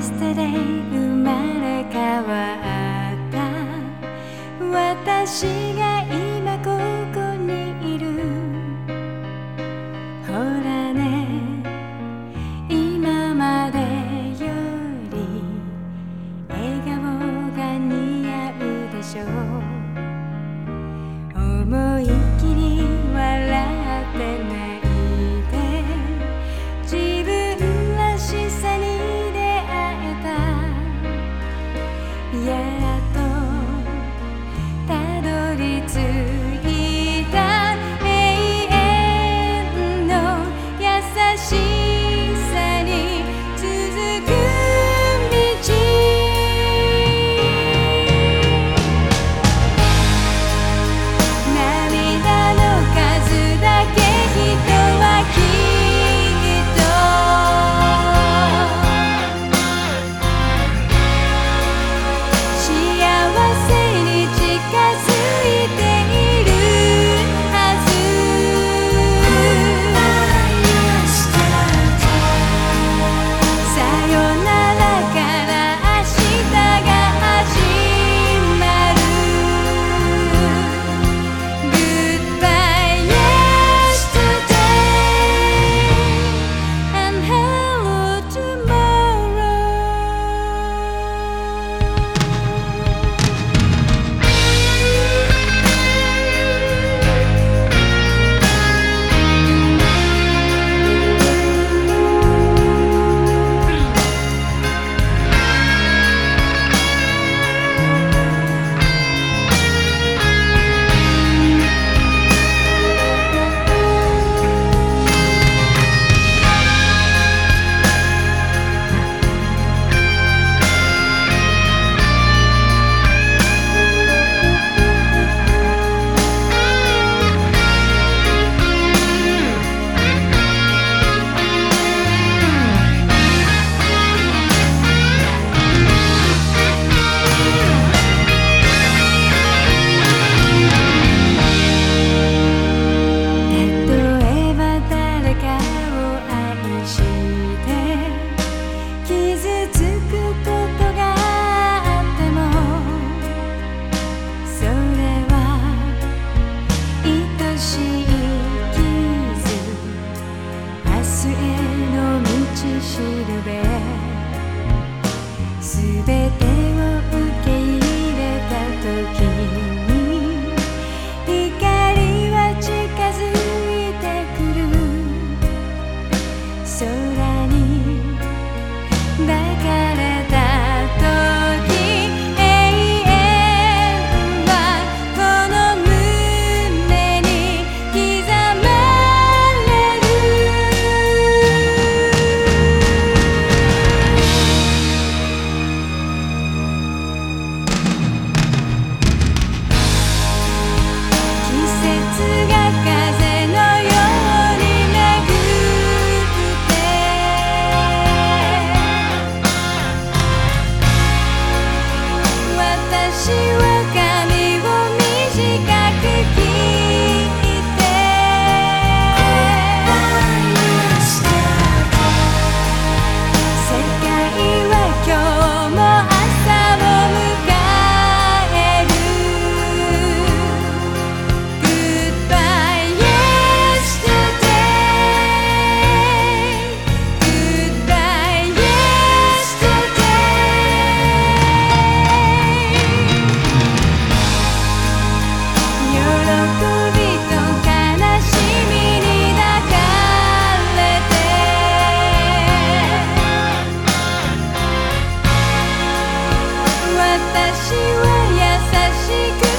Yesterday 生まれ変わった。私が私は優しく